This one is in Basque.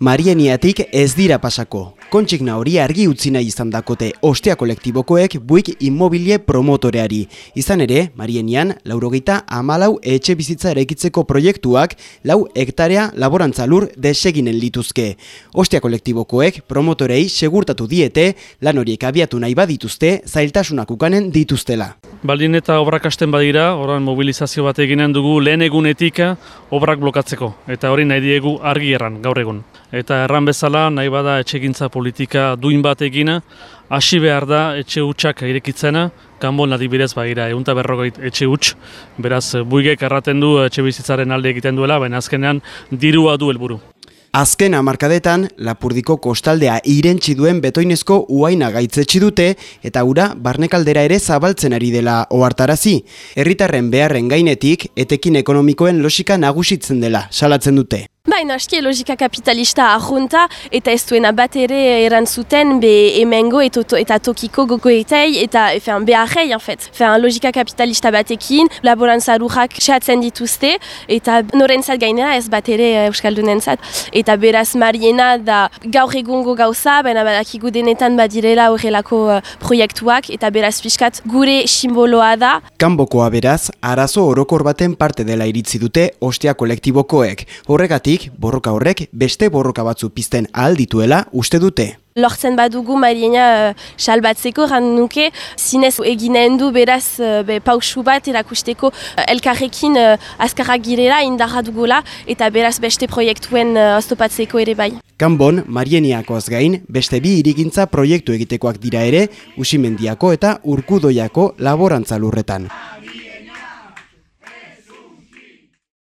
Marieniatik ez dira pasako. Kontsigna hori argi utzi nahi izan dakote ostea kolektibokoek buik immobilie promotoreari. Izan ere, Marienian, laurogeita amalau etxe bizitza eraikitzeko proiektuak lau hektarea laborantza lur deseginen lituzke. Ostea kolektibokoek promotorei segurtatu diete lan horiek abiatu nahi badituzte zailtasunak ukanen dituztela. Baldin eta obrak hasten badira, oran mobilizazio bat eginen dugu lehen egunetik obrak blokatzeko. Eta hori nahi diegu argi erran, gaur egun. Eta erran bezala nahi bada etxegintza politika duin bat egina, hasi behar da etxe hutsak irekitzena, kanbon adibidez bagira, egun eta berrogoit etxe huts, beraz buigek erraten du etxe bizitzaren alde egiten duela, baina azkenean dirua du helburu. Azken hamarkadetan, Lapurdiko kostaldea irentzi duen betoinezko uaina gaitzetsi dute eta ura barnekaldera ere zabaltzen ari dela ohartarazi. Herritarren beharren gainetik etekin ekonomikoen logika nagusitzen dela salatzen dute. Bai, noski, logika kapitalista arrunta eta ez duena bat ere erantzuten be emengo eta, eta tokiko gogoetei eta efen, beharrei, en fait. Efen, logika kapitalista batekin, laborantza lujak xatzen dituzte eta norentzat gainera ez bat ere euskaldunentzat. Eta beraz mariena da gaur egungo gauza, baina badakigu denetan badirela horrelako uh, proiektuak eta beraz pixkat gure simboloa da. Kanbokoa beraz, arazo orokor baten parte dela iritzi dute ostia kolektibokoek. Horregatik, borroka horrek beste borroka batzu pizten ahal dituela uste dute. Lortzen badugu Mariena uh, salbatzeko, ran nuke, zinez eginen du beraz uh, be, pausu bat erakusteko uh, elkarrekin uh, azkarrak girela indarra dugula eta beraz beste proiektuen uh, oztopatzeko ere bai. Kanbon, Marieniakoaz gain, beste bi irigintza proiektu egitekoak dira ere, Usimendiako eta Urkudoiako laborantza lurretan.